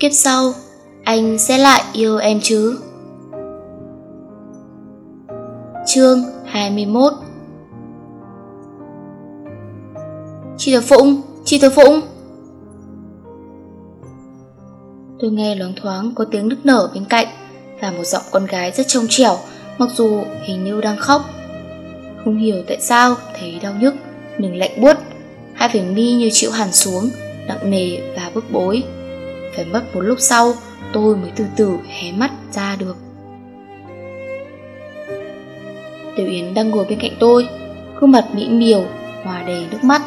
Kiếp sau, anh sẽ lại yêu em chứ? Chương 21 Chị Thờ Phụng, chị Thờ Phụng. Tôi nghe loáng thoáng có tiếng nức nở bên cạnh Và một giọng con gái rất trong trẻo Mặc dù hình như đang khóc. Không hiểu tại sao thấy đau nhức Mình lạnh buốt Hai vành mi như chịu hẳn xuống Nặng nề và bức bối. Phải mất một lúc sau, Tôi mới từ từ hé mắt ra được. Tiểu Yến đang ngồi bên cạnh tôi, Gương mặt mỹ miều, Hòa đầy nước mắt.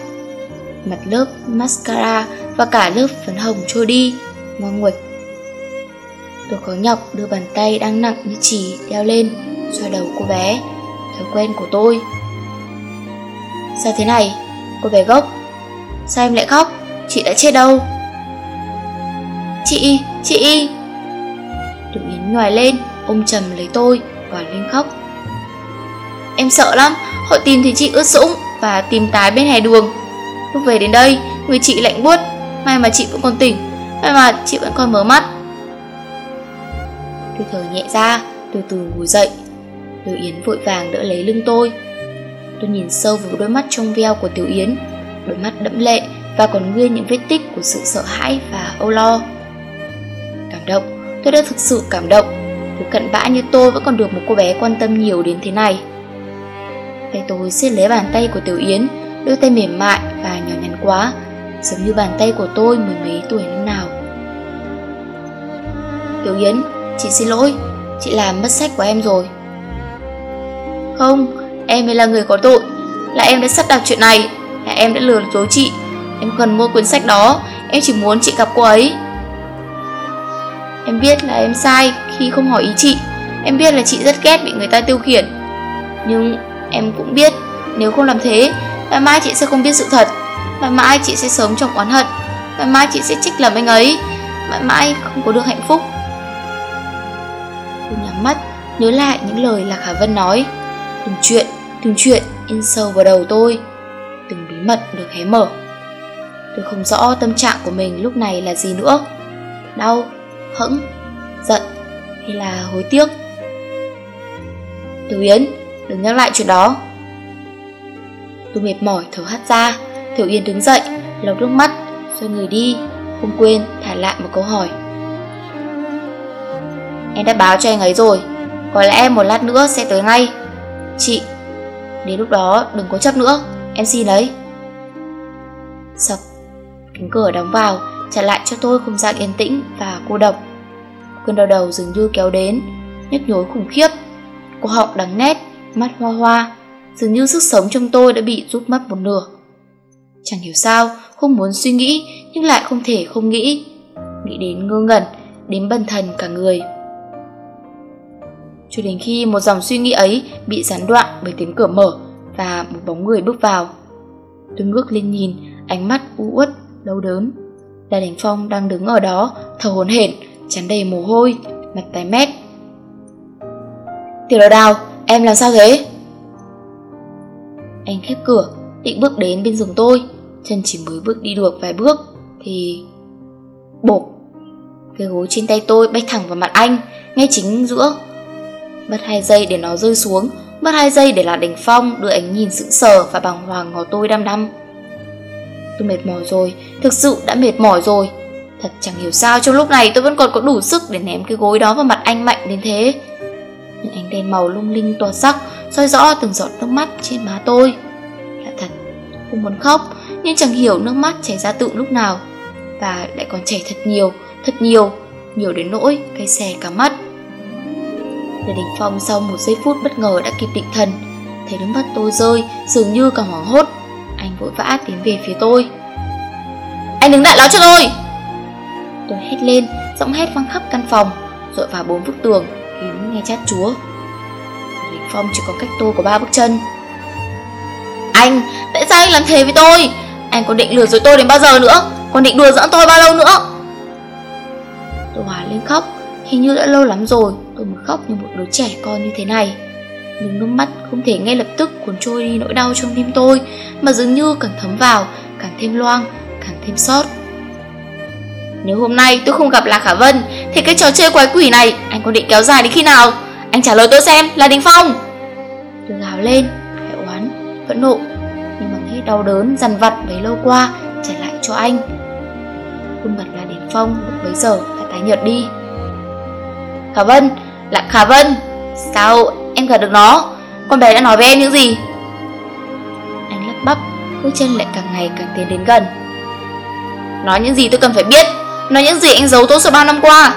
Mặt lớp mascara Và cả lớp phấn hồng trôi đi Ngoan nguệch. Tôi có nhọc đưa bàn tay đang nặng như chỉ đeo lên Xoa đầu cô bé, Thói quen của tôi. Sao thế này? Cô bé gốc? Sao em lại khóc? Chị đã chết đâu? Chị, chị. Tiểu Yến nhòi lên Ôm chầm lấy tôi Và lên khóc. Em sợ lắm Họ tìm thấy chị ướt sũng Và tìm tái bên hè đường. Lúc về đến đây Người chị lạnh buốt May mà chị vẫn còn tỉnh May mà chị vẫn còn mở mắt. Tôi thở nhẹ ra Từ từ ngồi dậy. Tiểu Yến vội vàng đỡ lấy lưng tôi. Tôi nhìn sâu vào đôi mắt trong veo của Tiểu Yến Đôi mắt đẫm lệ Và còn nguyên những vết tích của sự sợ hãi và âu lo động. Tôi đã thực sự cảm động. Thứ cận bã như tôi vẫn còn được một cô bé quan tâm nhiều đến thế này. Tay tôi siết lấy bàn tay của Tiểu Yến Đôi tay mềm mại và nhỏ nhắn quá Giống như bàn tay của tôi mười mấy tuổi năm nào. Tiểu Yến, chị xin lỗi Chị làm mất sách của em rồi. Không, em mới là người có tội. Là em đã sắp đặt chuyện này Là em đã lừa dối chị. Em cần mua cuốn sách đó Em chỉ muốn chị gặp cô ấy. Em biết là em sai khi không hỏi ý chị. Em biết là chị rất ghét bị người ta tiêu khiển. Nhưng em cũng biết Nếu không làm thế Mãi mãi chị sẽ không biết sự thật. Mãi mãi chị sẽ sống trong oán hận. Mãi mãi chị sẽ trích làm anh ấy. Mãi mãi không có được hạnh phúc. Cô nhắm mắt Nhớ lại những lời Lạc Hà Vân nói. Từng chuyện, từng chuyện in sâu vào đầu tôi. Từng bí mật được hé mở. Tôi không rõ tâm trạng của mình lúc này là gì nữa. Đau, hững, giận hay là hối tiếc? Tiểu Yến, đừng nhắc lại chuyện đó. Tôi mệt mỏi thở hắt ra Tiểu Yến đứng dậy, lau nước mắt, xoay người đi Không quên thả lại một câu hỏi. Em đã báo cho anh ấy rồi Có lẽ một lát nữa sẽ tới ngay. Chị Đến lúc đó đừng có chấp nữa Em xin đấy. Sập Cánh cửa đóng vào Trả lại cho tôi không gian yên tĩnh và cô độc. Cơn đau đầu dường như kéo đến Nhức nhối khủng khiếp. Cô họng đắng nét Mắt hoa hoa Dường như sức sống trong tôi đã bị rút mất một nửa. Chẳng hiểu sao Không muốn suy nghĩ Nhưng lại không thể không nghĩ. Nghĩ đến ngơ ngẩn Đến bần thần cả người. Cho đến khi một dòng suy nghĩ ấy bị gián đoạn bởi tiếng cửa mở và một bóng người bước vào. Tôi ngước lên nhìn, ánh mắt u uất, đau đớn là Đình Phong đang đứng ở đó, thở hổn hển, chắn đầy mồ hôi, mặt tái mét. Tiểu đào đào, em làm sao thế? Anh khép cửa, định bước đến bên giường tôi, chân chỉ mới bước đi được vài bước, thì... Bộp! Cái gối trên tay tôi bay thẳng vào mặt anh, ngay chính giữa Mất hai giây để nó rơi xuống Mất hai giây để là đỉnh phong Đưa ánh nhìn sững sờ và bàng hoàng ngó tôi đăm đăm Tôi mệt mỏi rồi, Thực sự đã mệt mỏi rồi. Thật chẳng hiểu sao trong lúc này tôi vẫn còn có đủ sức Để ném cái gối đó vào mặt anh mạnh đến thế. Những ánh đèn màu lung linh tỏa sắc, soi rõ từng giọt nước mắt trên má tôi. Là thật, Không muốn khóc, Nhưng chẳng hiểu nước mắt chảy ra tự lúc nào. Và lại còn chảy thật nhiều Thật nhiều Nhiều đến nỗi cay xè cả mắt. Lê Đình Phong sau một giây phút bất ngờ đã kịp định thần. Thấy nước mắt tôi rơi, Dường như càng hoảng hốt. Anh vội vã tiến về phía tôi. Anh đứng lại đó cho tôi. Tôi hét lên, Giọng hét vang khắp căn phòng Rội vào bốn bức tường Khiến nghe chát chúa. Lê Đình Phong chỉ có cách tôi có ba bước chân. Anh, Tại sao anh làm thế với tôi? Anh có định lừa dối tôi đến bao giờ nữa? Còn định đùa giỡn tôi bao lâu nữa? Tôi hòa lên khóc, Hình như đã lâu lắm rồi, tôi mới khóc như một đứa trẻ con như thế này những nước mắt không thể ngay lập tức cuốn trôi đi nỗi đau trong tim tôi Mà dường như càng thấm vào, càng thêm loang, càng thêm sót Nếu hôm nay tôi không gặp Lạc Khả Vân Thì cái trò chơi quái quỷ này Anh có định kéo dài đến khi nào? Anh trả lời tôi xem là Đình Phong. Tôi gào lên Hãy oán Phẫn nộ Nhưng bằng hết đau đớn dằn vặt bấy lâu qua Trả lại cho anh. Khuôn mặt là Đình Phong lúc bấy giờ đã tái nhợt đi. Khả Vân Lạc Khả Vân Sao em gặp được nó. Con bé đã nói với em những gì? Anh lắp bắp Bước chân lại càng ngày càng tiến đến gần. Nói những gì tôi cần phải biết. Nói những gì anh giấu tôi suốt bao năm qua.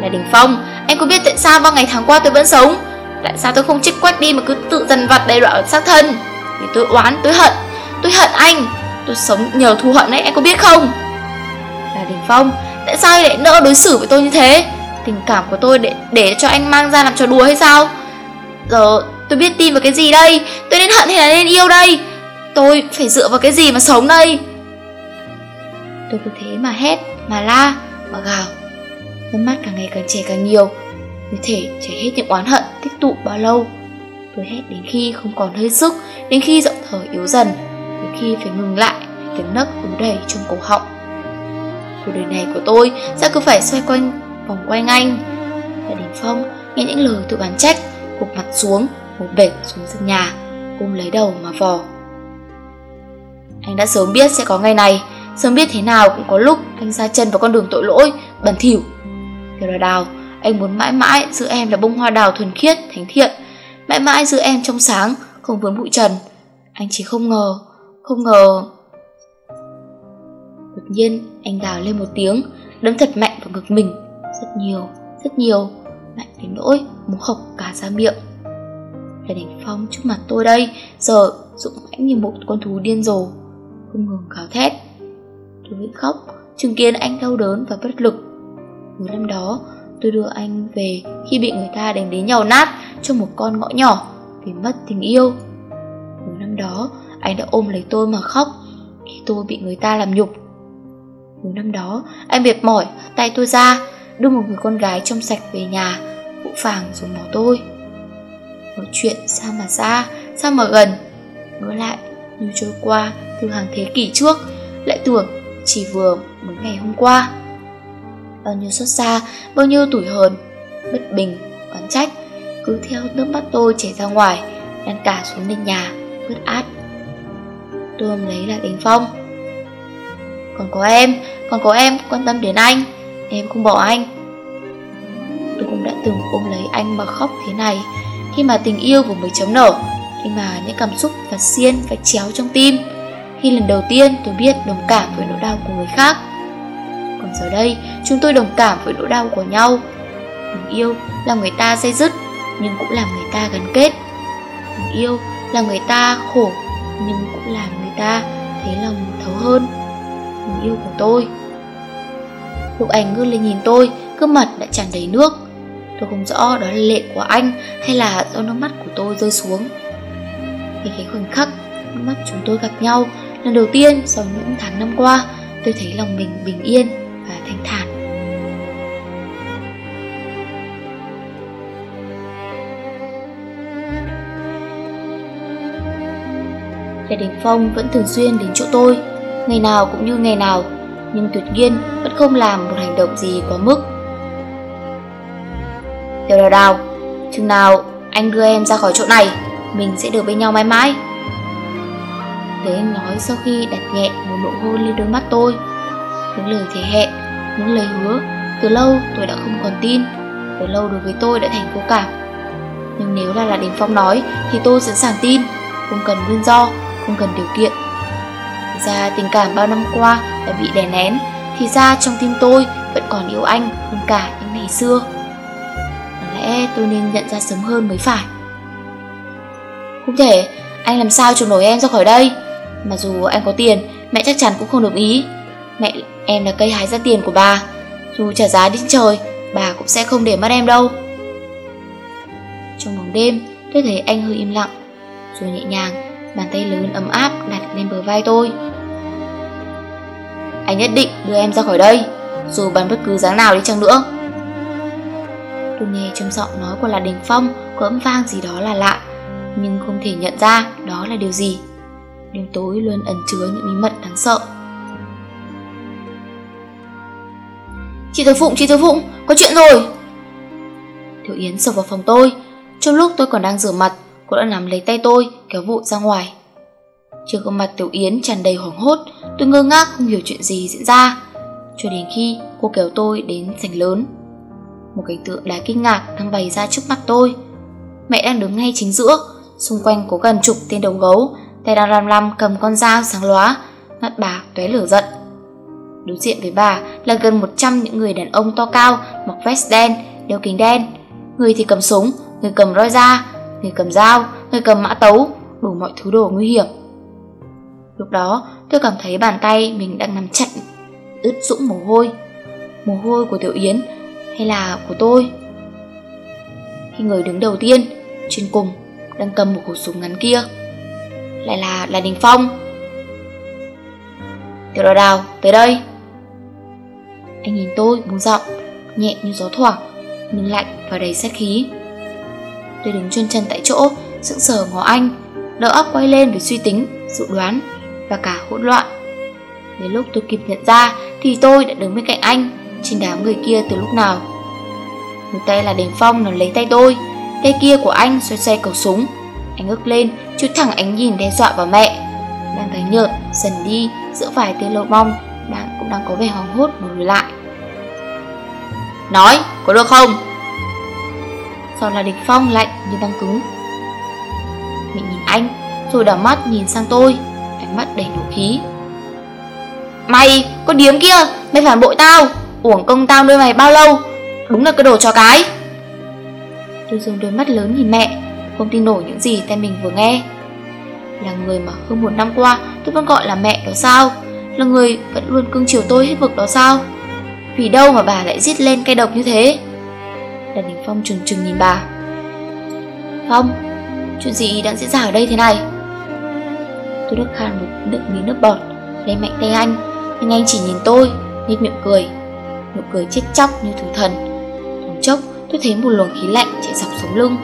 Là Đình Phong Anh có biết tại sao bao ngày tháng qua tôi vẫn sống? Tại sao tôi không trích quách đi mà cứ tự dần vặt đầy đọa xác thân? Vì tôi oán, tôi hận. Tôi hận anh. Tôi sống nhờ thù hận ấy, anh có biết không? Là Đình Phong Tại sao anh lại nỡ đối xử với tôi như thế Tình cảm của tôi để, để cho anh mang ra làm trò đùa hay sao? Giờ tôi biết tin vào cái gì đây? Tôi nên hận hay là nên yêu đây. Tôi phải dựa vào cái gì mà sống đây? Tôi cứ thế mà hét, mà la, mà gào. Nước mắt càng ngày càng chảy càng nhiều. Như thể chảy hết những oán hận tích tụ bao lâu. Tôi hét đến khi không còn hơi sức Đến khi giọng thở yếu dần Đến khi phải ngừng lại Tiếng nấc ứ đầy trong cổ họng. Cuộc đời này của tôi sẽ cứ phải xoay quanh vòng quanh anh Và Đình Phong nghe những lời tự bán trách Cục mặt xuống, ngồi bệt xuống sân nhà Ôm lấy đầu mà vò Anh đã sớm biết sẽ có ngày này Sớm biết thế nào cũng có lúc anh ra chân vào con đường tội lỗi, bẩn thỉu. Tiểu đào đào, anh muốn mãi mãi giữ em là bông hoa đào thuần khiết, thánh thiện. Mãi mãi giữ em trong sáng, không vướng bụi trần. Anh chỉ không ngờ, không ngờ. Đột nhiên, anh gào lên một tiếng, đấm thật mạnh vào ngực mình. Rất nhiều, rất nhiều, mạnh đến nỗi muốn hộc cả ra miệng. Là Đình Phong trước mặt tôi đây, giờ dũng mãnh như một con thú điên rồ, không ngừng gào thét. Tôi bị khóc, chứng kiến anh đau đớn và bất lực. Cuối năm đó, tôi đưa anh về khi bị người ta đánh đến nhàu nát trong một con ngõ nhỏ vì mất tình yêu. Cuối năm đó, anh đã ôm lấy tôi mà khóc khi tôi bị người ta làm nhục. Cuối năm đó, anh mệt mỏi, tay tôi ra, đưa một người con gái trong sạch về nhà, vũ phàng rồi bỏ tôi. nói chuyện sao mà xa, sao mà gần, ngỡ lại như trôi qua từ hàng thế kỷ trước, lại tưởng chỉ vừa mới ngày hôm qua. Bao nhiêu xót xa bao nhiêu tủi hờn bất bình oán trách cứ theo nước mắt tôi chảy ra ngoài lan cả xuống nền nhà ướt át. Tôi ôm lấy lại đánh phong. Còn có em còn có em quan tâm đến anh em không bỏ anh. Tôi cũng đã từng ôm lấy anh mà khóc thế này. Khi mà tình yêu vừa mới chấm nở, khi mà những cảm xúc và xiên và chéo trong tim, khi lần đầu tiên tôi biết đồng cảm với nỗi đau của người khác. Còn giờ đây, chúng tôi đồng cảm với nỗi đau của nhau. Tình yêu là người ta dây dứt, nhưng cũng làm người ta gắn kết. Tình yêu là người ta khổ, nhưng cũng làm người ta thấy lòng thấu hơn. Tình yêu của tôi lúc anh ngước lên nhìn tôi, gương mặt đã tràn đầy nước. Tôi không rõ đó là lệ của anh hay là do nước mắt của tôi rơi xuống. Khi cái khoảnh khắc nước mắt chúng tôi gặp nhau, Lần đầu tiên sau những tháng năm qua, Tôi thấy lòng mình bình yên và thanh thản. Lê Đình Phong vẫn thường xuyên đến chỗ tôi, Ngày nào cũng như ngày nào. Nhưng tuyệt nhiên vẫn không làm một hành động gì quá mức. Tiểu đào đào Chừng nào anh đưa em ra khỏi chỗ này Mình sẽ được bên nhau mãi mãi. Thế anh nói sau khi đặt nhẹ một nụ hôn lên đôi mắt tôi. Những lời thể hẹn, những lời hứa Từ lâu tôi đã không còn tin Từ lâu đối với tôi đã thành vô cảm. Nhưng nếu là là Đình Phong nói Thì tôi sẵn sàng tin Không cần nguyên do, không cần điều kiện. Thì ra tình cảm bao năm qua đã bị đè nén Thì ra trong tim tôi vẫn còn yêu anh hơn cả những ngày xưa Có lẽ tôi nên nhận ra sớm hơn mới phải Không thể, anh làm sao trục nổi em ra khỏi đây Mặc dù anh có tiền, mẹ chắc chắn cũng không đồng ý. Mẹ em là cây hái ra tiền của bà. Dù trả giá đến trời, bà cũng sẽ không để mất em đâu. Trong bóng đêm, tôi thấy anh hơi im lặng. Rồi nhẹ nhàng, bàn tay lớn ấm áp đặt lên bờ vai tôi. Anh nhất định đưa em ra khỏi đây, dù bằng bất cứ dáng nào đi chăng nữa. Tôi nghe trong giọng nói của là Đình Phong có âm vang gì đó là lạ, nhưng không thể nhận ra đó là điều gì. Đêm tối luôn ẩn chứa những bí mật đáng sợ. Chị Thời Phụng, chị Thời Phụng, có chuyện rồi. Tiểu Yến sập vào phòng tôi Trong lúc tôi còn đang rửa mặt Cô đã nắm lấy tay tôi, kéo vội ra ngoài. Trước gương mặt Tiểu Yến tràn đầy hoảng hốt Tôi ngơ ngác không hiểu chuyện gì diễn ra. Cho đến khi cô kéo tôi đến sảnh lớn Một cảnh tượng đáng kinh ngạc đang bày ra trước mặt tôi. Mẹ đang đứng ngay chính giữa Xung quanh có gần chục tên đầu gấu Tay đang lam lăm cầm con dao sáng lóa Mắt bà tóe lửa giận. Đối diện với bà là gần 100 những người đàn ông to cao Mặc vest đen, đeo kính đen. Người thì cầm súng, người cầm roi da Người cầm dao, người cầm mã tấu Đủ mọi thứ đồ nguy hiểm. Lúc đó tôi cảm thấy bàn tay mình đang nắm chặt Ướt sũng mồ hôi. Mồ hôi của Tiểu Yến Hay là của tôi? Khi người đứng đầu tiên Trên cùng đang cầm một khẩu súng ngắn kia Lại là là Đình Phong. Tiểu đào đào tới đây. Anh nhìn tôi buông giọng Nhẹ như gió thoảng Nhưng lạnh và đầy sát khí. Tôi đứng chân chân tại chỗ Sững sờ ngó anh đỡ óc quay lên để suy tính, dự đoán. Và cả hỗn loạn. Đến lúc tôi kịp nhận ra Thì tôi đã đứng bên cạnh anh, Trên đám người kia từ lúc nào. Một tay là đền Phong nó lấy tay tôi, Tay kia của anh xoay xoay cầu súng. Anh ngước lên chút thẳng ánh nhìn đe dọa vào mẹ. Đang thấy nhợt, dần đi Giữa vài tên lô mong đang Cũng đang có vẻ hoảng hốt một lùi lại. Nói, có được không? Sau là địch Phong lạnh như băng cứng. Mình nhìn anh, Rồi đảo mắt nhìn sang tôi. Ánh mắt đầy nụ khí. Mày, con điếm kia Mày phản bội tao Uổng công tao nuôi mày bao lâu Đúng là cái đồ cho cái. Tôi dùng đôi mắt lớn nhìn mẹ Không tin nổi những gì tay mình vừa nghe. Là người mà hơn một năm qua Tôi vẫn gọi là mẹ đó sao? Là người vẫn luôn cưng chiều tôi hết vực đó sao? Vì đâu mà bà lại giết lên cay độc như thế? Đàn Đình Phong trừng trừng nhìn bà. Phong Chuyện gì đang diễn ra ở đây thế này? Tôi đứt khan một nước miếng nước bọt, Lấy mạnh tay anh. Nhưng anh chỉ nhìn tôi, Nhếch miệng cười. Nụ cười chết chóc như thứ thần. Thoáng chốc, tôi thấy một luồng khí lạnh chạy dọc sống lưng.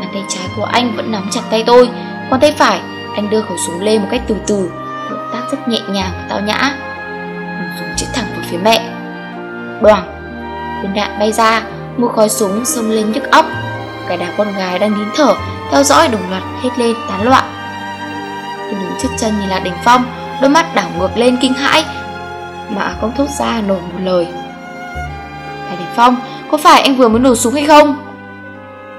Bàn tay trái của anh vẫn nắm chặt tay tôi, Còn tay phải Anh đưa khẩu súng lên một cách từ từ, Động tác rất nhẹ nhàng và tao nhã. Dùng súng chĩa thẳng vào phía mẹ. Đoảng! Viên đạn bay ra, Một khói súng xông lên nhức óc. Cái đám con gái đang nín thở, Theo dõi đồng loạt hết lên tán loạn. Tôi đứng trước chân như là đỉnh phong. Đôi mắt đảo ngược lên kinh hãi Mà không thốt ra nổi một lời. Là đỉnh phong Có phải anh vừa mới nổ súng hay không?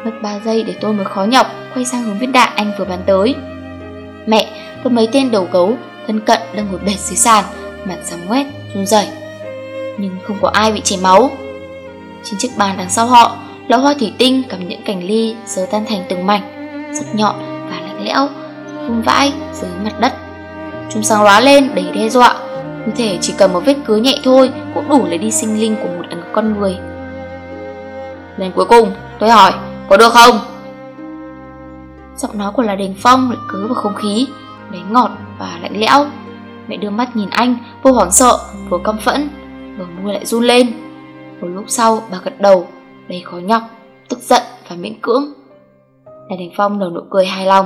Mất 3 giây để tôi mới khó nhọc Quay sang hướng viên đạn anh vừa bắn tới. Mẹ và mấy tên đầu gấu Thân cận đang ngồi bệt dưới sàn Mặt sắm quét, run rẩy. Nhưng không có ai bị chảy máu. Trên chiếc bàn đằng sau họ Lọ hoa thủy tinh cầm những cành ly Giờ tan thành từng mảnh Rất nhọn và lạnh lẽo. Vung vãi dưới mặt đất. Chúng sáng lóa lên đầy đe dọa. Như thể chỉ cần một vết cứa nhẹ thôi Cũng đủ lấy đi sinh linh của một con người. Lần cuối cùng, tôi hỏi, Có được không? Giọng nói của là Đình Phong lại cứ vào không khí Đấy ngọt và lạnh lẽo. Mẹ đưa mắt nhìn anh Vừa hoảng sợ, vừa căm phẫn, Vừa môi lại run lên. Một lúc sau, bà gật đầu, Đầy khó nhọc, Tức giận và miễn cưỡng. Là Đình Phong nở nụ cười hài lòng.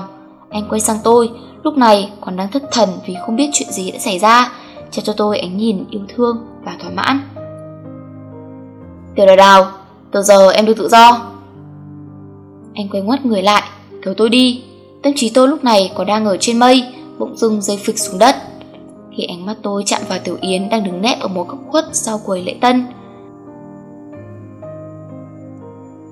Anh quay sang tôi, Lúc này còn đang thất thần vì không biết chuyện gì đã xảy ra. Cho cho tôi ánh nhìn yêu thương và thỏa mãn. Tiểu đào đào, Từ giờ em được tự do. Anh quay ngoắt người lại Kéo tôi đi. Tâm trí tôi lúc này còn đang ở trên mây, Bỗng dưng rơi phịch xuống đất. Khi ánh mắt tôi chạm vào Tiểu Yến Đang đứng nép ở một góc khuất sau quầy lễ tân.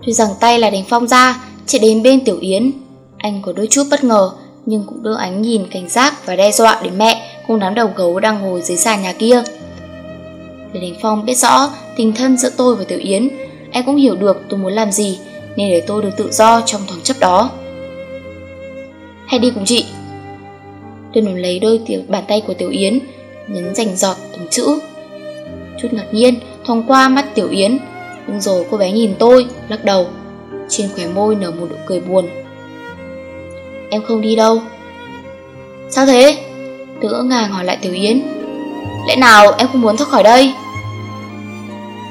Tôi giằng tay là đánh phong ra, Chạy đến bên Tiểu Yến. Anh có đôi chút bất ngờ, Nhưng cũng đưa ánh nhìn, cảnh giác và đe dọa đến mẹ Cùng đám đầu gấu đang ngồi dưới sàn nhà kia. Để Đình Phong biết rõ tình thân giữa tôi và Tiểu Yến Anh cũng hiểu được tôi muốn làm gì, Nên để tôi được tự do trong thoáng chấp đó. Hãy đi cùng chị. Tôi nắm lấy đôi tiểu, bàn tay của Tiểu Yến, Nhấn rành giọt từng chữ. Chút ngạc nhiên, thoáng qua mắt Tiểu Yến Nhưng rồi cô bé nhìn tôi, Lắc đầu. Trên khóe môi nở một nụ cười buồn. Em không đi đâu. Sao thế? Tôi ngỡ ngàng hỏi lại Tiểu Yến. Lẽ nào em không muốn thoát khỏi đây?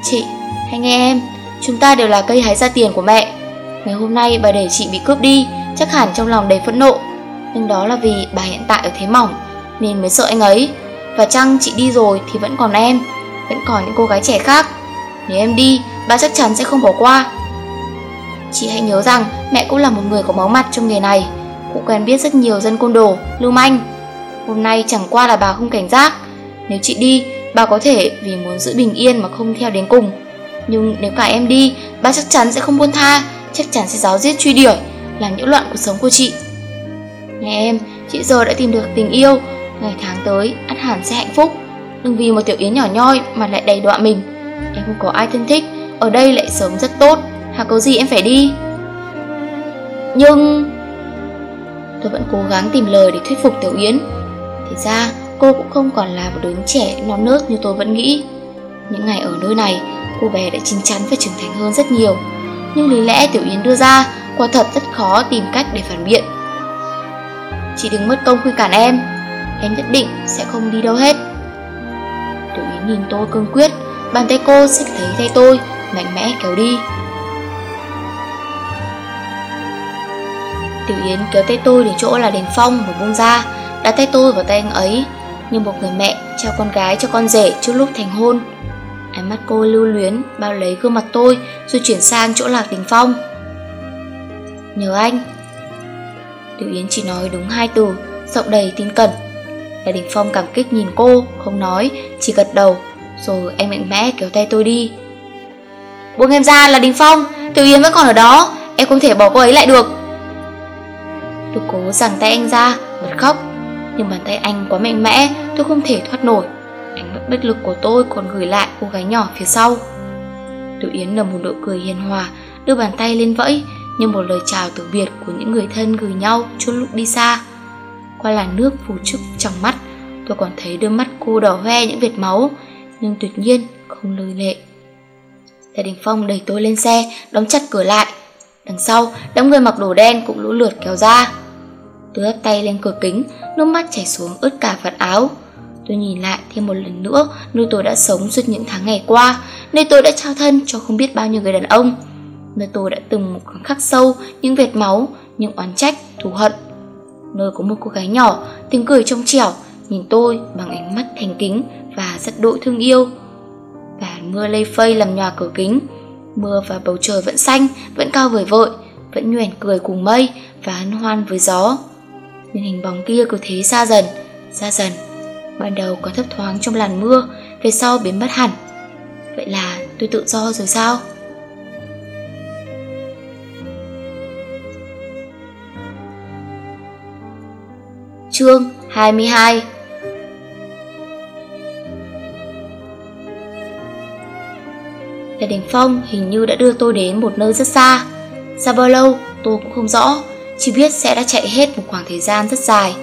Chị Hãy nghe em. Chúng ta đều là cây hái ra tiền của mẹ. Ngày hôm nay bà để chị bị cướp đi Chắc hẳn trong lòng đầy phẫn nộ. Nhưng đó là vì bà hiện tại ở thế mỏng Nên mới sợ anh ấy. Và chăng chị đi rồi thì vẫn còn em Vẫn còn những cô gái trẻ khác. Nếu em đi, bà chắc chắn sẽ không bỏ qua. Chị hãy nhớ rằng mẹ cũng là một người có máu mặt trong nghề này. Cũng quen biết rất nhiều dân côn đồ, lưu manh. Hôm nay chẳng qua là bà không cảnh giác. Nếu chị đi, bà có thể vì muốn giữ bình yên mà không theo đến cùng. Nhưng nếu cả em đi, bà chắc chắn sẽ không buông tha Chắc chắn sẽ giáo giết truy đuổi Làm nhiễu loạn cuộc sống của chị. Nghe em, chị giờ đã tìm được tình yêu. Ngày tháng tới, ắt hẳn sẽ hạnh phúc. Đừng vì một tiểu yến nhỏ nhoi mà lại đầy đọa mình. Em không có ai thân thích Ở đây lại sống rất tốt. Hà có gì em phải đi. Nhưng Tôi vẫn cố gắng tìm lời để thuyết phục Tiểu Yến. Thì ra, cô cũng không còn là một đứa trẻ, non nớt như tôi vẫn nghĩ. Những ngày ở nơi này, Cô bé đã chín chắn và trưởng thành hơn rất nhiều. Nhưng lý lẽ Tiểu Yến đưa ra, Quả thật rất khó tìm cách để phản biện. Chị đừng mất công khuyên cản em Em nhất định sẽ không đi đâu hết. Tiểu Yến nhìn tôi cương quyết, Bàn tay cô xích lấy tay tôi, Mạnh mẽ kéo đi. Tiểu Yến kéo tay tôi đến chỗ là đền phong và buông ra Đặt tay tôi vào tay anh ấy Như một người mẹ trao con gái cho con rể trước lúc thành hôn. Ánh mắt cô lưu luyến bao lấy gương mặt tôi Rồi chuyển sang chỗ lạc đình phong. Nhớ anh. Tiểu Yến chỉ nói đúng hai từ Giọng đầy tin cẩn. Lạc đình phong cảm kích nhìn cô Không nói, chỉ gật đầu Rồi anh mạnh mẽ kéo tay tôi đi. Buông em ra là Đình Phong Tiểu Yến vẫn còn ở đó Em không thể bỏ cô ấy lại được. Tôi cố giằng tay anh ra, Bật khóc. Nhưng bàn tay anh quá mạnh mẽ, Tôi không thể thoát nổi. Ánh mắt bất lực của tôi còn gửi lại cô gái nhỏ phía sau. Tiểu Yến nở một nụ cười hiền hòa, Đưa bàn tay lên vẫy, Như một lời chào từ biệt của những người thân gửi nhau Chút lúc đi xa. Qua làn nước phủ trúc trong mắt, Tôi còn thấy đôi mắt cô đỏ hoe những vệt máu, Nhưng tuyệt nhiên không lời lệ. Tạ Đình Phong đẩy tôi lên xe, Đóng chặt cửa lại. Đằng sau, đám người mặc đồ đen cũng lũ lượt kéo ra. Tôi ấp tay lên cửa kính Nước mắt chảy xuống ướt cả vạt áo. Tôi nhìn lại thêm một lần nữa Nơi tôi đã sống suốt những tháng ngày qua Nơi tôi đã trao thân cho không biết bao nhiêu người đàn ông. Nơi tôi đã từng một khoảng khắc sâu Những vệt máu, những oán trách, thù hận. Nơi có một cô gái nhỏ Tiếng cười trong trẻo Nhìn tôi bằng ánh mắt thành kính Và rất đội thương yêu. Và mưa lây phây làm nhòa cửa kính Mưa và bầu trời vẫn xanh Vẫn cao vời vợi Vẫn nhoẻn cười cùng mây Và hân hoan với gió nhưng hình bóng kia cứ thế xa dần xa dần. Ban đầu có thấp thoáng trong làn mưa, về sau biến mất hẳn. Vậy là tôi tự do rồi sao? Chương 22 lê Đình Phong hình như đã đưa tôi đến một nơi rất xa. Xa bao lâu tôi cũng không rõ chỉ biết sẽ đã chạy hết một khoảng thời gian rất dài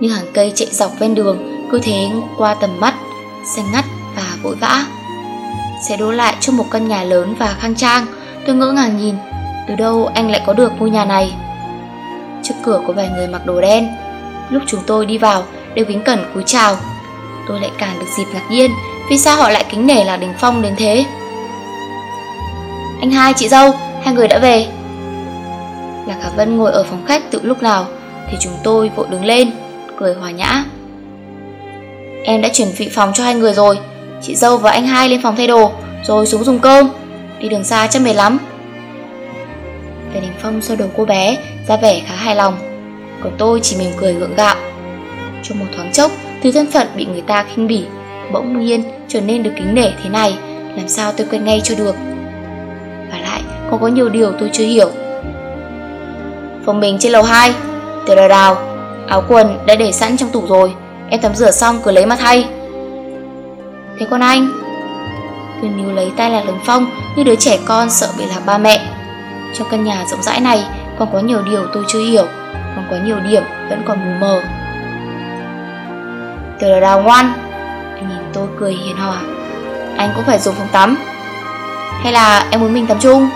Như hàng cây chạy dọc ven đường Cứ thế qua tầm mắt, Xanh ngắt và vội vã. Sẽ đỗ lại trong một căn nhà lớn và khang trang, Tôi ngỡ ngàng nhìn, Từ đâu anh lại có được ngôi nhà này? Trước cửa có vài người mặc đồ đen. Lúc chúng tôi đi vào, Đều kính cẩn cúi chào. Tôi lại càng được dịp ngạc nhiên, Vì sao họ lại kính nể là Đình Phong đến thế? Anh hai, chị dâu, Hai người đã về là Khả Vân ngồi ở phòng khách từ lúc nào Thì chúng tôi vội đứng lên, Cười hòa nhã. Em đã chuyển vị phòng cho hai người rồi. Chị dâu và anh hai lên phòng thay đồ, Rồi xuống dùng cơm. Đi đường xa chắc mệt lắm. Tề Đình Phong xoa đầu cô bé, ra vẻ khá hài lòng. Còn tôi chỉ mỉm cười gượng gạo. Trong một thoáng chốc Từ thân phận bị người ta khinh bỉ Bỗng nhiên trở nên được kính nể thế này, Làm sao tôi quên ngay cho được? Và lại còn có nhiều điều tôi chưa hiểu. Phòng mình trên lầu 2 Tiểu đào đào, Áo quần đã để sẵn trong tủ rồi. Em tắm rửa xong cứ lấy mà thay. Thế con anh? Tôi níu lấy tay là lấn phong Như đứa trẻ con sợ bị lạc ba mẹ. Trong căn nhà rộng rãi này Còn có nhiều điều tôi chưa hiểu, Còn có nhiều điểm vẫn còn mù mờ. Tiểu đào đào ngoan, Anh nhìn tôi cười hiền hòa. Anh cũng phải dùng phòng tắm. Hay là em muốn mình tắm chung?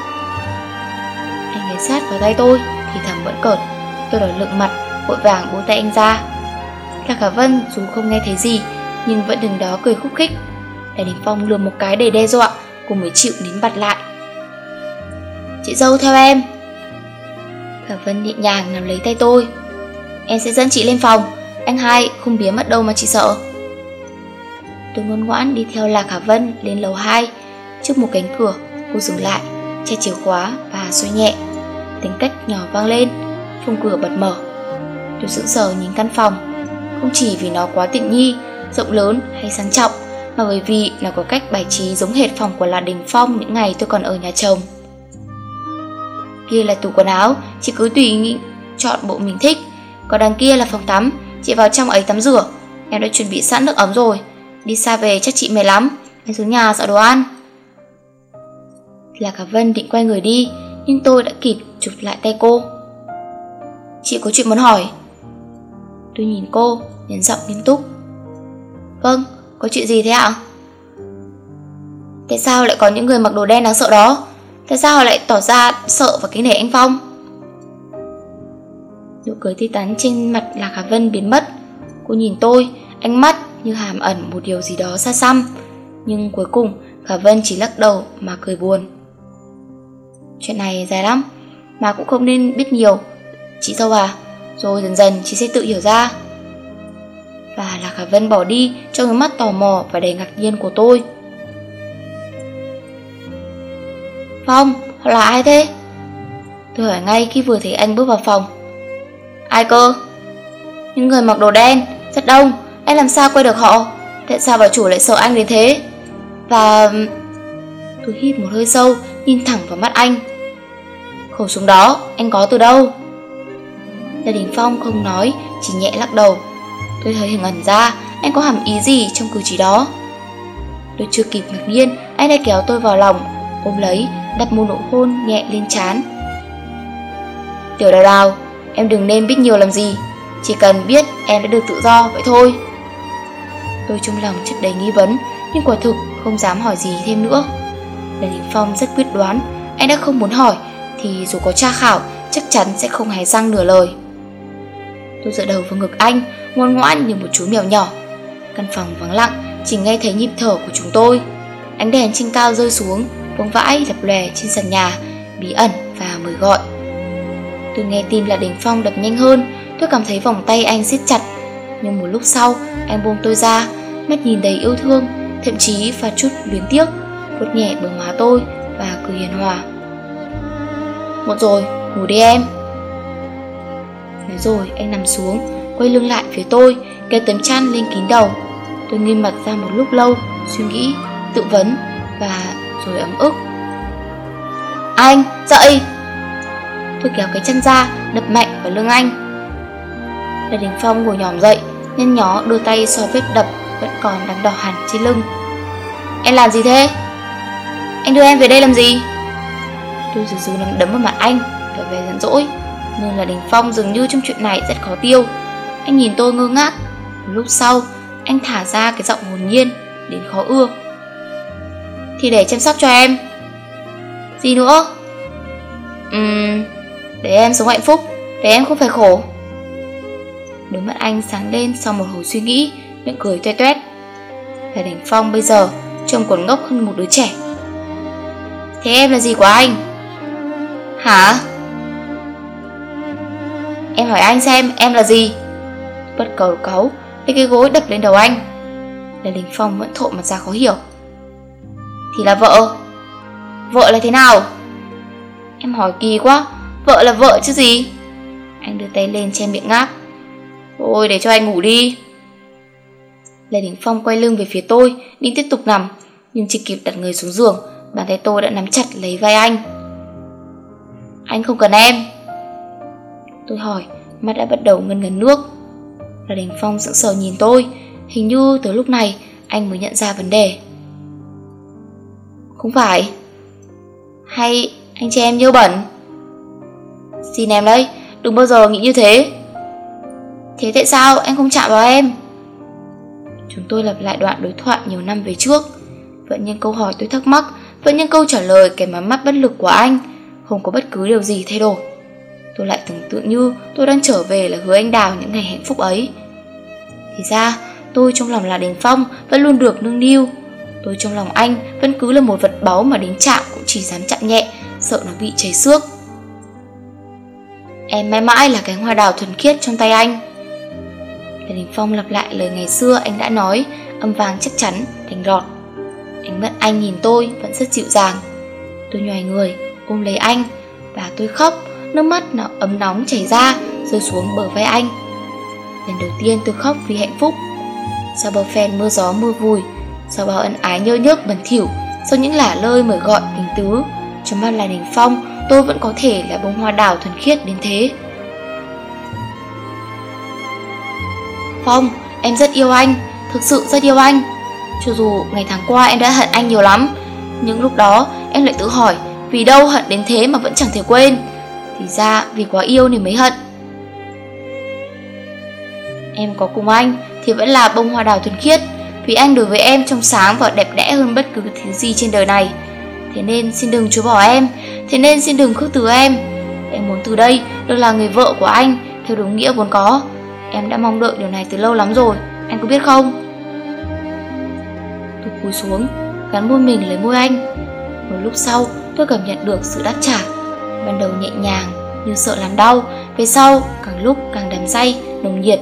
Anh ghé sát vào tay tôi thì thầm vẫn cợt. Tôi đỏ lượng mặt, Vội vàng buông tay anh ra. Lạc Khả Vân, dù không nghe thấy gì, Nhưng vẫn đứng đó cười khúc khích. Đại Đình Phong lừa một cái để đe dọa, Cô mới chịu nín bặt lại. Chị dâu theo em. Khả Vân nhẹ nhàng nắm lấy tay tôi. Em sẽ dẫn chị lên phòng, Anh hai không biến mất đâu mà chị sợ. Tôi ngoan ngoãn đi theo Lạc khả Vân lên lầu 2 Trước một cánh cửa, cô dừng lại, Che chìa khóa và xoay nhẹ. Tính cách nhỏ vang lên Phông cửa bật mở. Tôi sững sờ nhìn căn phòng. Không chỉ vì nó quá tiện nghi, Rộng lớn hay sang trọng, Mà bởi vì nó có cách bài trí giống hệt phòng của Lạc Đình Phong Những ngày tôi còn ở nhà chồng. Kia là tủ quần áo, Chị cứ tùy nghĩ chọn bộ mình thích. Còn đằng kia là phòng tắm, Chị vào trong ấy tắm rửa. Em đã chuẩn bị sẵn nước ấm rồi. Đi xa về chắc chị mệt lắm. Em xuống nhà dọn đồ ăn. Là cả Vân định quay người đi. Nhưng tôi đã kịp chụp lại tay cô Chị có chuyện muốn hỏi Tôi nhìn cô Nhấn giọng nghiêm túc Vâng, có chuyện gì thế ạ? Tại sao lại có những người mặc đồ đen đáng sợ đó? Tại sao họ lại tỏ ra sợ và kính nể anh Phong? Nụ cười tươi tắn trên mặt Lạc Hà Vân biến mất Cô nhìn tôi, ánh mắt như hàm ẩn một điều gì đó xa xăm Nhưng cuối cùng Khả Vân chỉ lắc đầu mà cười buồn Chuyện này dài lắm Mà cũng không nên biết nhiều. Chị dâu à Rồi dần dần chị sẽ tự hiểu ra. Và Lạc Khả Vân bỏ đi Trong cái mắt tò mò và đầy ngạc nhiên của tôi. Phong, họ là ai thế? Tôi hỏi ngay khi vừa thấy anh bước vào phòng. Ai cơ? Những người mặc đồ đen, rất đông. Anh làm sao quay được họ? Tại sao bà chủ lại sợ anh đến thế? Và... Tôi hít một hơi sâu Nhìn thẳng vào mắt anh. Khẩu súng đó. Anh có từ đâu? Gia Đình Phong không nói, Chỉ nhẹ lắc đầu. Tôi thấy hình ẩn ra, Anh có hàm ý gì trong cử chỉ đó? Tôi chưa kịp ngạc nhiên, Anh đã kéo tôi vào lòng. Ôm lấy, đặt một nụ hôn nhẹ lên trán. Tiểu đào đào, Em đừng nên biết nhiều làm gì. Chỉ cần biết em đã được tự do, vậy thôi. Tôi trong lòng chất đầy nghi vấn, Nhưng quả thực không dám hỏi gì thêm nữa. Lê Đình Phong rất quyết đoán, Anh đã không muốn hỏi thì dù có tra khảo, Chắc chắn sẽ không hề răng nửa lời. Tôi dựa đầu vào ngực anh, Ngoan ngoãn như một chú mèo nhỏ. Căn phòng vắng lặng, Chỉ nghe thấy nhịp thở của chúng tôi. Ánh đèn trên cao rơi xuống Vương vãi lập lòe trên sàn nhà, Bí ẩn và mời gọi. Tôi nghe tim là Đình Phong đập nhanh hơn, Tôi cảm thấy vòng tay anh siết chặt. Nhưng một lúc sau, Anh buông tôi ra, Mắt nhìn đầy yêu thương, Thậm chí pha chút luyến tiếc, vuốt nhẹ bờ má tôi Và cười hiền hòa. Một rồi, ngủ đi em. Nói rồi anh nằm xuống Quay lưng lại phía tôi Kéo tấm chăn lên kín đầu. Tôi nghiêm mặt ra một lúc lâu Suy nghĩ, tự vấn Và rồi ấm ức. Anh, dậy! Tôi kéo cái chân ra Đập mạnh vào lưng anh. Đại Đình Phong ngồi nhòm dậy Nhân nhó đưa tay so vết đập Vẫn còn đang đỏ hẳn trên lưng. Em làm gì thế? Anh đưa em về đây làm gì? Tôi từ dừ đấm vào mặt anh Tỏ về giận dỗi. Nên là Đình Phong dường như trong chuyện này rất khó tiêu. Anh nhìn tôi ngơ ngác. Một lúc sau, Anh thả ra cái giọng hồn nhiên, Đến khó ưa. Thì để chăm sóc cho em. Gì nữa? Ừm, Để em sống hạnh phúc, Để em không phải khổ. Đôi mắt anh sáng lên sau một hồi suy nghĩ, Miệng cười tuét tuét Là Đình Phong bây giờ, Trông còn ngốc hơn một đứa trẻ. Thế em là gì của anh? Hả? Em hỏi anh xem, em là gì? Bất cầu cáu, Lấy cái gối đập lên đầu anh. Lê Đình Phong vẫn thộ mặt ra khó hiểu. Thì là vợ? Vợ là thế nào? Em hỏi kỳ quá, Vợ là vợ chứ gì? Anh đưa tay lên che miệng ngáp. Thôi, để cho anh ngủ đi. Lê Đình Phong quay lưng về phía tôi, Định tiếp tục nằm, Nhưng chỉ kịp đặt người xuống giường, Bàn tay tôi đã nắm chặt lấy vai anh. Anh không cần em. Tôi hỏi Mắt đã bắt đầu ngân ngấn nước. Là Đình Phong sững sờ nhìn tôi, Hình như từ lúc này anh mới nhận ra vấn đề. Không phải. Hay anh che em nhớ bẩn? Xin em đấy, Đừng bao giờ nghĩ như thế. Thế tại sao anh không chạm vào em? Chúng tôi lặp lại đoạn đối thoại nhiều năm về trước. Vẫn những câu hỏi tôi thắc mắc, Vẫn những câu trả lời kèm ám mắt bất lực của anh. Không có bất cứ điều gì thay đổi. Tôi lại tưởng tượng như tôi đang trở về là hứa anh đào những ngày hạnh phúc ấy. Thì ra tôi trong lòng là Đình Phong vẫn luôn được nâng niu. Tôi trong lòng anh vẫn cứ là một vật báu mà đến chạm cũng chỉ dám chạm nhẹ Sợ nó bị cháy xước. Em mãi mãi là cánh hoa đào thuần khiết trong tay anh. Lê Đình Phong lặp lại lời ngày xưa anh đã nói âm vang chắc chắn, thành rọt. Ánh mắt anh nhìn tôi vẫn rất dịu dàng. Tôi nhòi người, ôm lấy anh, và tôi khóc, nước mắt nào ấm nóng chảy ra, rơi xuống bờ vai anh. Lần đầu tiên tôi khóc vì hạnh phúc. Sau bao phen mưa gió mưa vùi, sau bao ân ái nhơ nhớp bẩn thỉu, sau những lả lơi mời gọi tình tứ, trong mắt là đình phong, tôi vẫn có thể là bông hoa đào thuần khiết đến thế. Phong, em rất yêu anh, thực sự rất yêu anh. Cho dù ngày tháng qua em đã hận anh nhiều lắm, nhưng lúc đó em lại tự hỏi vì đâu hận đến thế mà vẫn chẳng thể quên. Thì ra vì quá yêu nên mới hận. Em có cùng anh thì vẫn là bông hoa đào thuần khiết, vì anh đối với em trong sáng và đẹp đẽ hơn bất cứ thứ gì trên đời này. Thế nên xin đừng chối bỏ em, thế nên xin đừng khước từ em. Em muốn từ đây được là người vợ của anh theo đúng nghĩa vốn có. Em đã mong đợi điều này từ lâu lắm rồi, anh có biết không? Tôi cúi xuống, gắn môi mình lấy môi anh. Một lúc sau, tôi cảm nhận được sự đáp trả. Ban đầu nhẹ nhàng, như sợ làm đau, về sau càng lúc càng đắm say, nồng nhiệt.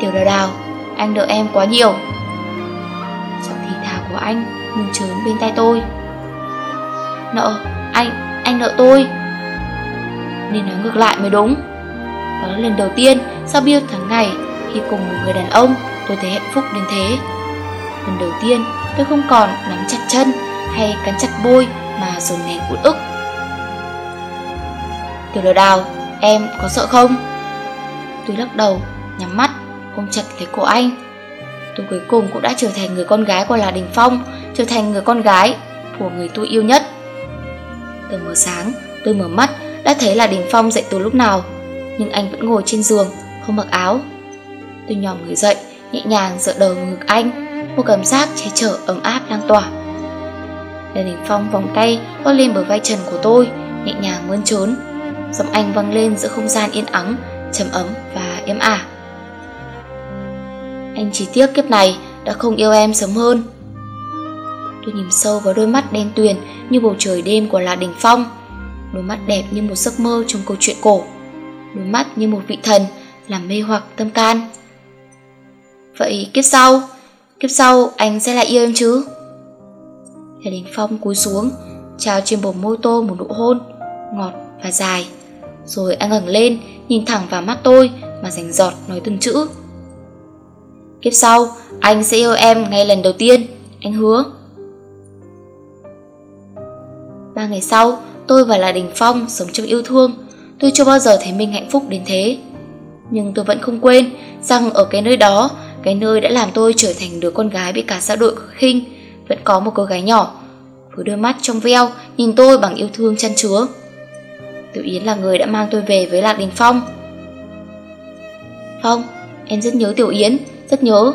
Tiểu đào đào, anh đợi em quá nhiều. Giọng thì thào của anh muốn trớn bên tay tôi. Nợ, anh, anh nợ tôi. Nên nói ngược lại mới đúng. Đó là lần đầu tiên sau bia tháng ngày khi cùng một người đàn ông tôi thấy hạnh phúc đến thế. Lần đầu tiên tôi không còn nắm chặt chân hay cắn chặt môi mà dồn nén uất ức. Tiểu lừa đào, em có sợ không? Tôi lắc đầu, nhắm mắt, ôm chặt lấy cổ anh. Tôi cuối cùng cũng đã trở thành người con gái của là Đình Phong, trở thành người con gái của người tôi yêu nhất. Từ mờ sáng, tôi mở mắt đã thấy là Đình Phong dậy từ lúc nào, nhưng anh vẫn ngồi trên giường, không mặc áo. Tôi nhòm người dậy, nhẹ nhàng dựa đầu ngực anh, một cảm giác che chở ấm áp lan tỏa. Lê Đình Phong vòng tay vót lên bờ vai trần của tôi, nhẹ nhàng mơn trốn. Giọng anh vang lên giữa không gian yên ắng, trầm ấm và êm ả. Anh chỉ tiếc kiếp này đã không yêu em sớm hơn. Tôi nhìn sâu vào đôi mắt đen tuyền như bầu trời đêm của La Đình Phong. Đôi mắt đẹp như một giấc mơ trong câu chuyện cổ. Đôi mắt như một vị thần làm mê hoặc tâm can. Vậy kiếp sau, kiếp sau anh sẽ lại yêu em chứ? La Đình Phong cúi xuống, trao trên bồn môi tôi một nụ hôn, ngọt và dài. Rồi anh ngẩng lên, nhìn thẳng vào mắt tôi mà rành giọt nói từng chữ. Kiếp sau, anh sẽ yêu em ngay lần đầu tiên, anh hứa. Ba ngày sau, tôi và là Đình Phong sống trong yêu thương. Tôi chưa bao giờ thấy mình hạnh phúc đến thế. Nhưng tôi vẫn không quên rằng ở cái nơi đó, cái nơi đã làm tôi trở thành đứa con gái bị cả xã đội khinh, vẫn có một cô gái nhỏ với đôi mắt trong veo nhìn tôi bằng yêu thương chăn chứa. Tiểu Yến là người đã mang tôi về với Lạc Đình Phong. Phong, em rất nhớ Tiểu Yến, rất nhớ.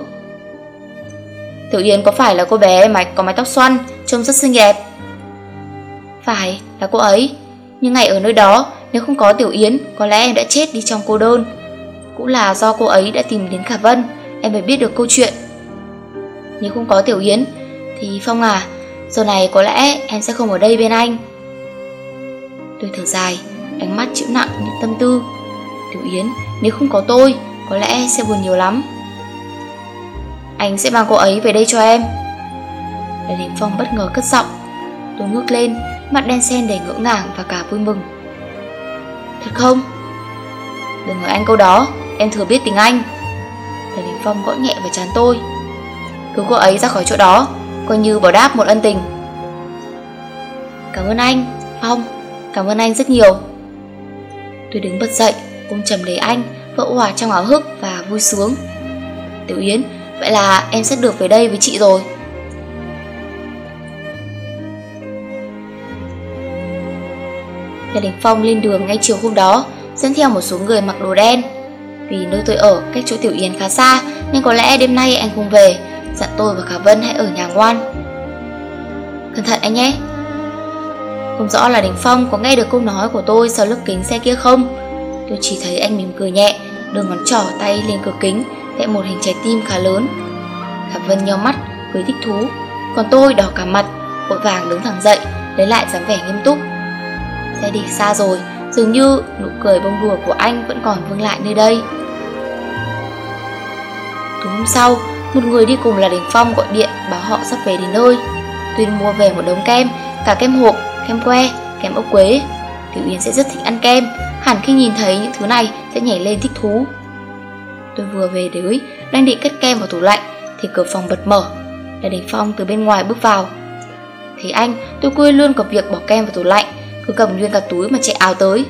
Tiểu Yến có phải là cô bé mạch có mái tóc xoăn, trông rất xinh đẹp? Phải, là cô ấy. Nhưng ngày ở nơi đó, nếu không có Tiểu Yến, có lẽ em đã chết đi trong cô đơn. Cũng là do cô ấy đã tìm đến Khả Vân, em mới biết được câu chuyện. Nếu không có Tiểu Yến, thì Phong à, giờ này có lẽ em sẽ không ở đây bên anh. Tôi thở dài, ánh mắt chịu nặng những tâm tư. Tiểu Yến, nếu không có tôi, có lẽ sẽ buồn nhiều lắm. Anh sẽ mang cô ấy về đây cho em. đại Đình Phong bất ngờ cất giọng. Tôi ngước lên, mặt đen sen đầy ngỡ ngàng và cả vui mừng. Thật không? Đừng hỏi anh câu đó, em thừa biết tiếng Anh. đại Đình Phong gõ nhẹ vào chán tôi. Cứu cô ấy ra khỏi chỗ đó, coi như bảo đáp một ân tình. Cảm ơn anh, Phong, cảm ơn anh rất nhiều. Tôi đứng bật dậy, ôm chầm lấy anh, vỡ hòa trong áo hức và vui sướng. Tiểu Yến, vậy là em sẽ được về đây với chị rồi. Lê Đình Phong lên đường ngay chiều hôm đó, dẫn theo một số người mặc đồ đen. Vì nơi tôi ở cách chỗ Tiểu Yến khá xa, nên có lẽ đêm nay anh không về, dặn tôi và Khả Vân hãy ở nhà ngoan. Cẩn thận anh nhé. Không rõ là Đình Phong có nghe được câu nói của tôi sau lớp kính xe kia không? Tôi chỉ thấy anh mỉm cười nhẹ, đưa ngón trỏ tay lên cửa kính, vẽ một hình trái tim khá lớn. Khả Vân nhau mắt, cười thích thú, còn tôi đỏ cả mặt, vội vàng đứng thẳng dậy, lấy lại dáng vẻ nghiêm túc. Xe đi xa rồi, dường như nụ cười bông đùa của anh vẫn còn vương lại nơi đây. Tối hôm sau, một người đi cùng là Đình Phong gọi điện báo họ sắp về đến nơi. Tuyên mua về một đống kem Cả kem hộp, kem que, kem ốc quế. Tiểu Yến sẽ rất thích ăn kem. Hẳn khi nhìn thấy những thứ này sẽ nhảy lên thích thú. Tôi vừa về đến Đang định cất kem vào tủ lạnh Thì cửa phòng bật mở. Là Đình Phong từ bên ngoài bước vào. Thấy anh tôi quên luôn cả việc bỏ kem vào tủ lạnh Cứ cầm nguyên cả túi mà chạy áo tới.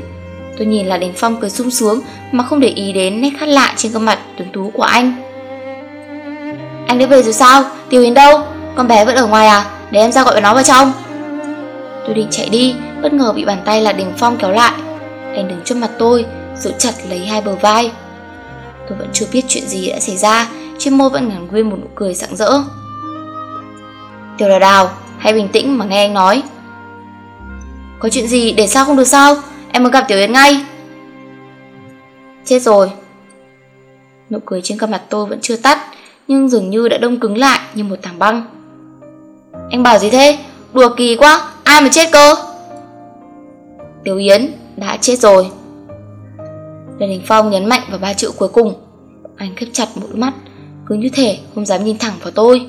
Tôi nhìn là Đình Phong cười sung sướng Mà không để ý đến nét khác lạ trên gương mặt tuấn tú của anh. Anh đã về rồi sao? Tiêu Yến đâu? Con bé vẫn ở ngoài à? Để em ra gọi nó vào trong. Tôi định chạy đi, Bất ngờ bị bàn tay là Đình Phong kéo lại. Anh đứng trước mặt tôi, Giữ chặt lấy hai bờ vai. Tôi vẫn chưa biết chuyện gì đã xảy ra, Trên môi vẫn ngẩn nguyên một nụ cười rạng rỡ. Tiểu đào đào, Hãy bình tĩnh mà nghe anh nói. Có chuyện gì để sao không được sao? Em muốn gặp Tiểu Yến ngay. Chết rồi. Nụ cười trên gương mặt tôi vẫn chưa tắt. Nhưng dường như đã đông cứng lại như một tảng băng. Anh bảo gì thế? Đùa kỳ quá Ai mà chết cơ? Tiểu Yến đã chết rồi. Lần Đình Phong nhấn mạnh vào ba chữ cuối cùng. Anh khép chặt mũi mắt Cứ như thể không dám nhìn thẳng vào tôi.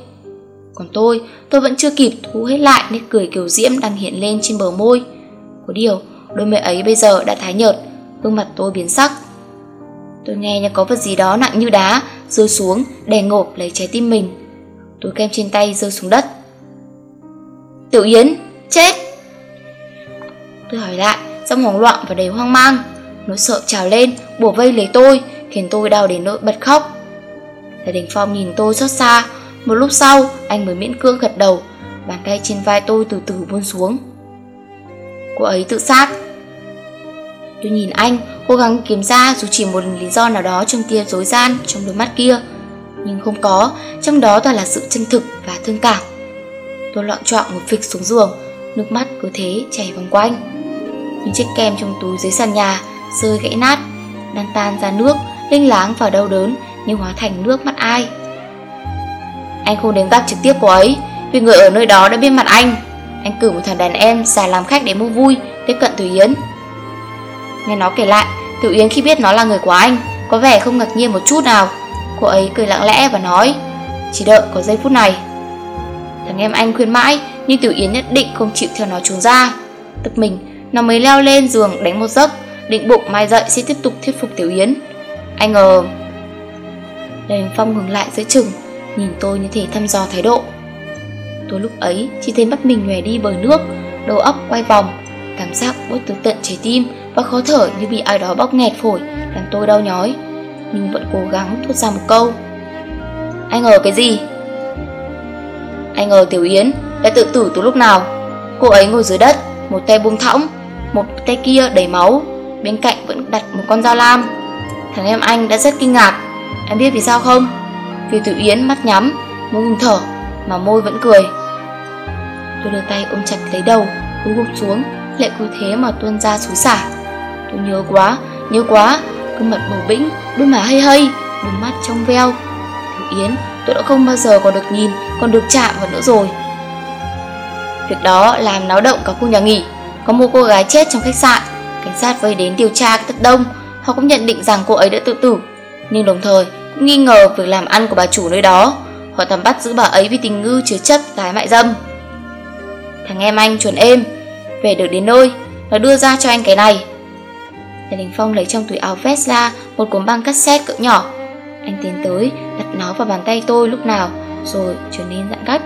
Còn tôi, tôi vẫn chưa kịp thu hết lại nét cười kiểu diễm đang hiện lên trên bờ môi. Có điều, đôi môi ấy bây giờ đã thái nhợt Gương mặt tôi biến sắc. Tôi nghe như có vật gì đó nặng như đá Rơi xuống, đè ngộp lấy trái tim mình. Túi kem trên tay rơi xuống đất. Tiểu Yến, chết! Tôi hỏi lại, trong hoảng loạn và đầy hoang mang. Nỗi sợ trào lên, bủa vây lấy tôi Khiến tôi đau đến nỗi bật khóc. Thầy Đình Phong nhìn tôi xót xa. Một lúc sau, anh mới miễn cưỡng gật đầu Bàn tay trên vai tôi từ từ buông xuống. Cô ấy tự sát. Tôi nhìn anh, cố gắng kiếm ra dù chỉ một lý do nào đó trong tia dối gian trong đôi mắt kia. Nhưng không có, trong đó toàn là sự chân thực và thương cảm. Tôi lọn trọn một phịch xuống giường, nước mắt cứ thế chảy vòng quanh. Những chiếc kem trong túi dưới sàn nhà rơi gãy nát, đang tan ra nước, linh láng và đau đớn nhưng hóa thành nước mắt ai. Anh không đến gặp trực tiếp cô ấy, vì người ở nơi đó đã biết mặt anh. Anh cử một thằng đàn em xài làm khách để mua vui, tiếp cận Thủy Yến. Nghe nó kể lại, Tiểu Yến khi biết nó là người của anh, có vẻ không ngạc nhiên một chút nào. Cô ấy cười lặng lẽ và nói, chỉ đợi có giây phút này. Thằng em anh khuyên mãi, nhưng Tiểu Yến nhất định không chịu theo nó trốn ra. Tức mình, nó mới leo lên giường đánh một giấc, định bụng mai dậy sẽ tiếp tục thuyết phục Tiểu Yến. Anh ngờ... Lê Phong ngừng lại giữa chừng, nhìn tôi như thể thăm dò thái độ. Tôi lúc ấy chỉ thấy mắt mình nhòe đi bởi nước, đầu óc quay vòng, cảm giác bút từ tận trái tim và khó thở như bị ai đó bóp nghẹt phổi, làm tôi đau nhói. Nhưng vẫn cố gắng thốt ra một câu. Anh ngờ cái gì? Anh ngờ tiểu yến, đã tự tử từ lúc nào? Cô ấy ngồi dưới đất, một tay buông thõng, một tay kia đầy máu, bên cạnh vẫn đặt một con dao lam. Thằng em anh đã rất kinh ngạc. Em biết vì sao không? Vì tiểu yến mắt nhắm muốn ngừng thở, mà môi vẫn cười. Tôi đưa tay ôm chặt lấy đầu cúi gục xuống, lại cứ thế mà tuôn ra xối xả. Tôi nhớ quá, nhớ quá. Gương mặt bầu bĩnh, đôi má hay hay Đôi mắt trong veo. Tiểu Yến, tôi đã không bao giờ còn được nhìn Còn được chạm vào nữa rồi. Việc đó làm náo động cả khu nhà nghỉ. Có một cô gái chết trong khách sạn. Cảnh sát vây đến điều tra tất đông. Họ cũng nhận định rằng cô ấy đã tự tử. Nhưng đồng thời cũng nghi ngờ việc làm ăn của bà chủ nơi đó. Họ tầm bắt giữ bà ấy vì tình ngư chứa chấp gái mại dâm. Thằng em anh chuẩn êm. Về được đến nơi Nó đưa ra cho anh cái này. Nhà Đình Phong lấy trong túi áo vest ra một cuốn băng cassette cỡ nhỏ. Anh tiến tới, đặt nó vào bàn tay tôi lúc nào, rồi trở nên dặn cách.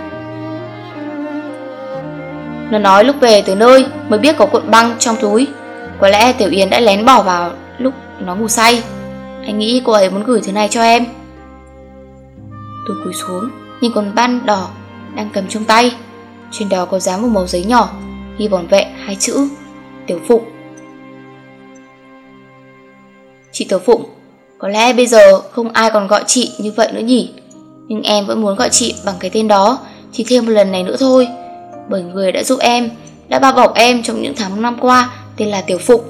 Nó nói lúc về từ nơi mới biết có cuộn băng trong túi. Có lẽ Tiểu Yến đã lén bỏ vào lúc nó ngủ say. Anh nghĩ cô ấy muốn gửi thứ này cho em. Tôi cúi xuống, nhìn con băng đỏ đang cầm trong tay. Trên đó có dán một màu giấy nhỏ, ghi vỏn vẹn hai chữ Tiểu Phụng. Chị Tiểu Phụng, có lẽ bây giờ không ai còn gọi chị như vậy nữa nhỉ? Nhưng em vẫn muốn gọi chị bằng cái tên đó Chỉ thêm một lần này nữa thôi. Bởi người đã giúp em Đã bao bọc em trong những tháng năm qua Tên là Tiểu Phụng.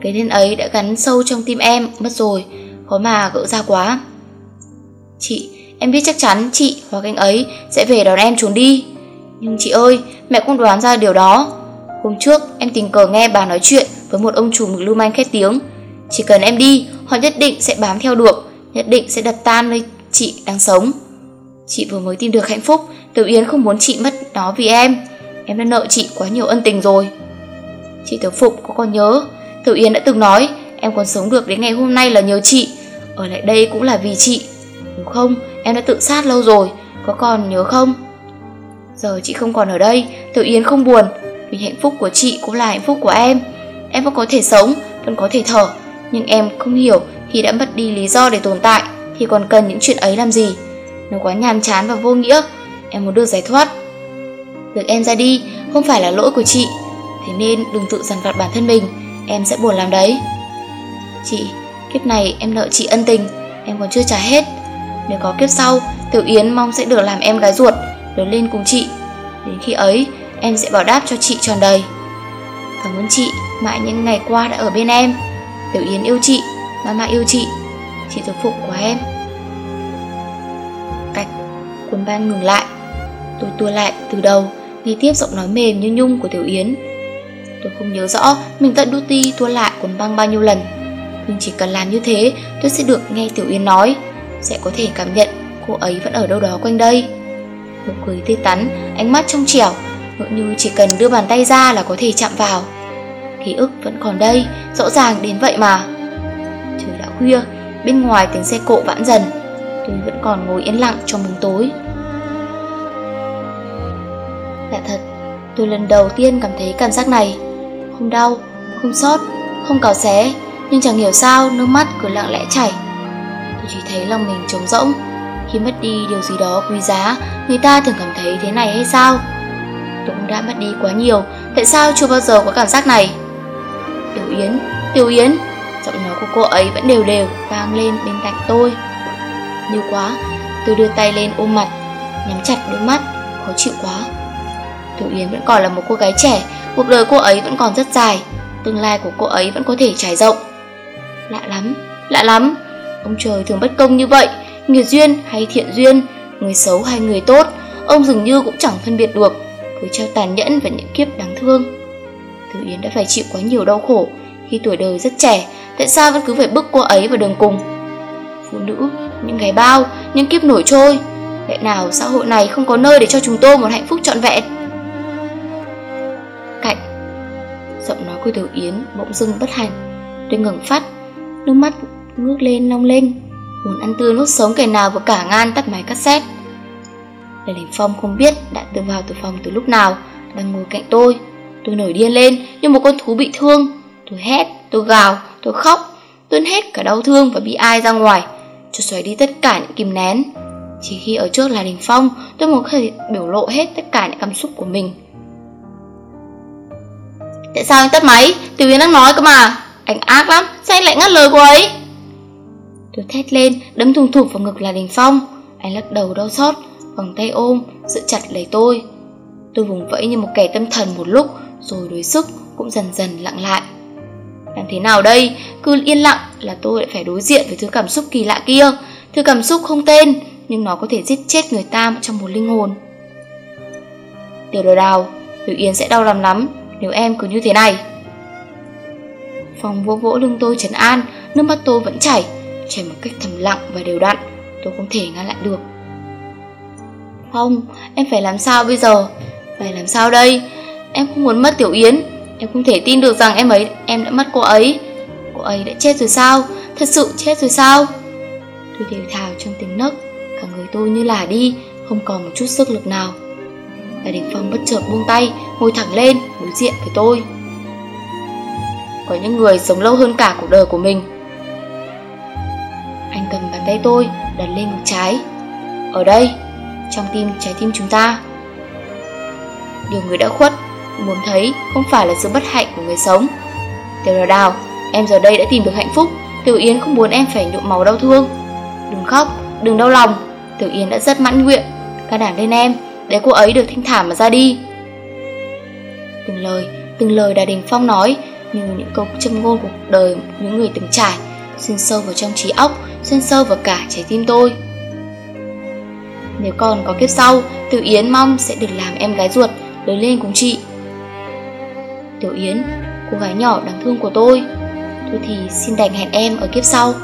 Cái tên ấy đã gắn sâu trong tim em Mất rồi, khó mà gỡ ra quá. Chị, em biết chắc chắn chị hoặc anh ấy Sẽ về đón em trốn đi. Nhưng chị ơi, mẹ cũng đoán ra điều đó. Hôm trước em tình cờ nghe bà nói chuyện Với một ông chủ mực lưu manh khét tiếng. Chỉ cần em đi, họ nhất định sẽ bám theo được, nhất định sẽ đập tan nơi chị đang sống. Chị vừa mới tìm được hạnh phúc Tiểu Yến không muốn chị mất nó vì em. Em đã nợ chị quá nhiều ân tình rồi. Chị Tiểu Phụng có còn nhớ Tiểu Yến đã từng nói Em còn sống được đến ngày hôm nay là nhờ chị. Ở lại đây cũng là vì chị. Đúng không em đã tự sát lâu rồi Có còn nhớ không? Giờ chị không còn ở đây Tiểu Yến không buồn. Vì hạnh phúc của chị cũng là hạnh phúc của em. Em vẫn có thể sống Vẫn có thể thở. Nhưng em không hiểu Khi đã mất đi lý do để tồn tại Thì còn cần những chuyện ấy làm gì? Nó quá nhàm chán và vô nghĩa. Em muốn được giải thoát. Việc em ra đi không phải là lỗi của chị. Thế nên đừng tự dằn vặt bản thân mình. Em sẽ buồn làm đấy. Chị, kiếp này em nợ chị ân tình. Em còn chưa trả hết. Nếu có kiếp sau Tiểu Yến mong sẽ được làm em gái ruột Lớn lên cùng chị. Đến khi ấy em sẽ bảo đáp cho chị tròn đầy Cảm ơn chị Mãi những ngày qua đã ở bên em. Tiểu Yến yêu chị Mama yêu chị. Chị thực phụ của em. Cạch Cuốn băng ngừng lại. Tôi tua lại từ đầu Nghe tiếp giọng nói mềm như nhung của Tiểu Yến. Tôi không nhớ rõ mình tận đút ti tua lại cuốn băng bao nhiêu lần. Nhưng chỉ cần làm như thế tôi sẽ được nghe Tiểu Yến nói. Sẽ có thể cảm nhận cô ấy vẫn ở đâu đó quanh đây. Nụ cười tươi tắn, ánh mắt trong trẻo Ngỡ như chỉ cần đưa bàn tay ra là có thể chạm vào. Ký ức vẫn còn đây, rõ ràng đến vậy mà. Trời đã khuya, bên ngoài tiếng xe cộ vãn dần Tôi vẫn còn ngồi yên lặng trong bóng tối. Lạ thật, tôi lần đầu tiên cảm thấy cảm giác này. Không đau, không sót, không cào xé Nhưng chẳng hiểu sao nước mắt cứ lặng lẽ chảy. Tôi chỉ thấy lòng mình trống rỗng. Khi mất đi điều gì đó quý giá Người ta thường cảm thấy thế này hay sao? Tôi cũng đã mất đi quá nhiều Tại sao chưa bao giờ có cảm giác này? Yến, Tiểu Yến Giọng nói của cô ấy vẫn đều đều vang lên bên cạnh tôi. Như quá, tôi đưa tay lên ôm mặt Nhắm chặt đôi mắt, khó chịu quá. Tiểu Yến vẫn còn là một cô gái trẻ Cuộc đời cô ấy vẫn còn rất dài Tương lai của cô ấy vẫn có thể trải rộng. Lạ lắm, lạ lắm Ông trời thường bất công như vậy Người duyên hay thiện duyên Người xấu hay người tốt Ông dường như cũng chẳng phân biệt được Cứ trao tàn nhẫn và những kiếp đáng thương. Tiểu Yến đã phải chịu quá nhiều đau khổ khi tuổi đời rất trẻ Tại sao vẫn cứ phải bước cô ấy vào đường cùng? Phụ nữ, những gái bao Những kiếp nổi trôi Lẽ nào xã hội này không có nơi để cho chúng tôi một hạnh phúc trọn vẹn? Cạnh Giọng nói của Tiểu Yến bỗng dưng bất hành Tôi ngừng phát Nước mắt ngước lên long lên Muốn ăn tươi nuốt sống kẻ nào vừa cả ngan tắt máy cassette. Lê Đình Phong không biết đã từ vào từ phòng từ lúc nào Đang ngồi cạnh tôi Tôi nổi điên lên như một con thú bị thương. Tôi hét, tôi gào, tôi khóc Tuôn hết cả đau thương và bị ai ra ngoài. Cho xoáy đi tất cả những kìm nén. Chỉ khi ở trước là Đình Phong Tôi mới có thể biểu lộ hết tất cả những cảm xúc của mình. Tại sao anh tắt máy? Tiểu Yến đang nói cơ mà. Anh ác lắm, sao anh lại ngắt lời cô ấy? Tôi thét lên, đấm thùng thụp vào ngực là Đình Phong. Anh lắc đầu đau xót, vòng tay ôm, giữ chặt lấy tôi. Tôi vùng vẫy như một kẻ tâm thần một lúc Rồi đuối sức cũng dần dần lặng lại. Làm thế nào đây? Cứ yên lặng là tôi lại phải đối diện với thứ cảm xúc kỳ lạ kia Thứ cảm xúc không tên Nhưng nó có thể giết chết người ta trong một linh hồn Tiểu đồ đào Tiểu yến sẽ đau lòng lắm Nếu em cứ như thế này Phòng vỗ vỗ lưng tôi trấn an Nước mắt tôi vẫn chảy chảy một cách thầm lặng và đều đặn tôi không thể ngăn lại được Phong, em phải làm sao bây giờ? Phải làm sao đây? Em không muốn mất Tiểu Yến Em không thể tin được rằng em ấy, em đã mất cô ấy. Cô ấy đã chết rồi sao? Thật sự chết rồi sao? Tôi đều thào trong tiếng nấc. Cả người tôi như lả đi, Không còn một chút sức lực nào. Và Đình Phong bất chợt buông tay, Ngồi thẳng lên, đối diện với tôi. Có những người sống lâu hơn cả cuộc đời của mình. Anh cầm bàn tay tôi, đặt lên ngực trái. Ở đây, Trong tim trái tim chúng ta. Điều người đã khuất Muốn thấy không phải là sự bất hạnh của người sống. Tiểu đào đào Em giờ đây đã tìm được hạnh phúc. Tiểu Yến không muốn em phải nhuộm màu đau thương. Đừng khóc, đừng đau lòng. Tiểu Yến đã rất mãn nguyện. Can đảm lên em Để cô ấy được thanh thản mà ra đi. Từng lời, từng lời Đà Đình Phong nói Như những câu châm ngôn cuộc đời những người từng trải Xuyên sâu vào trong trí óc xuyên sâu vào cả trái tim tôi. Nếu còn có kiếp sau Tiểu Yến mong sẽ được làm em gái ruột Lớn lên cùng chị. Tiểu Yến, Cô gái nhỏ đáng thương của tôi. Tôi thì xin đành hẹn em ở kiếp sau.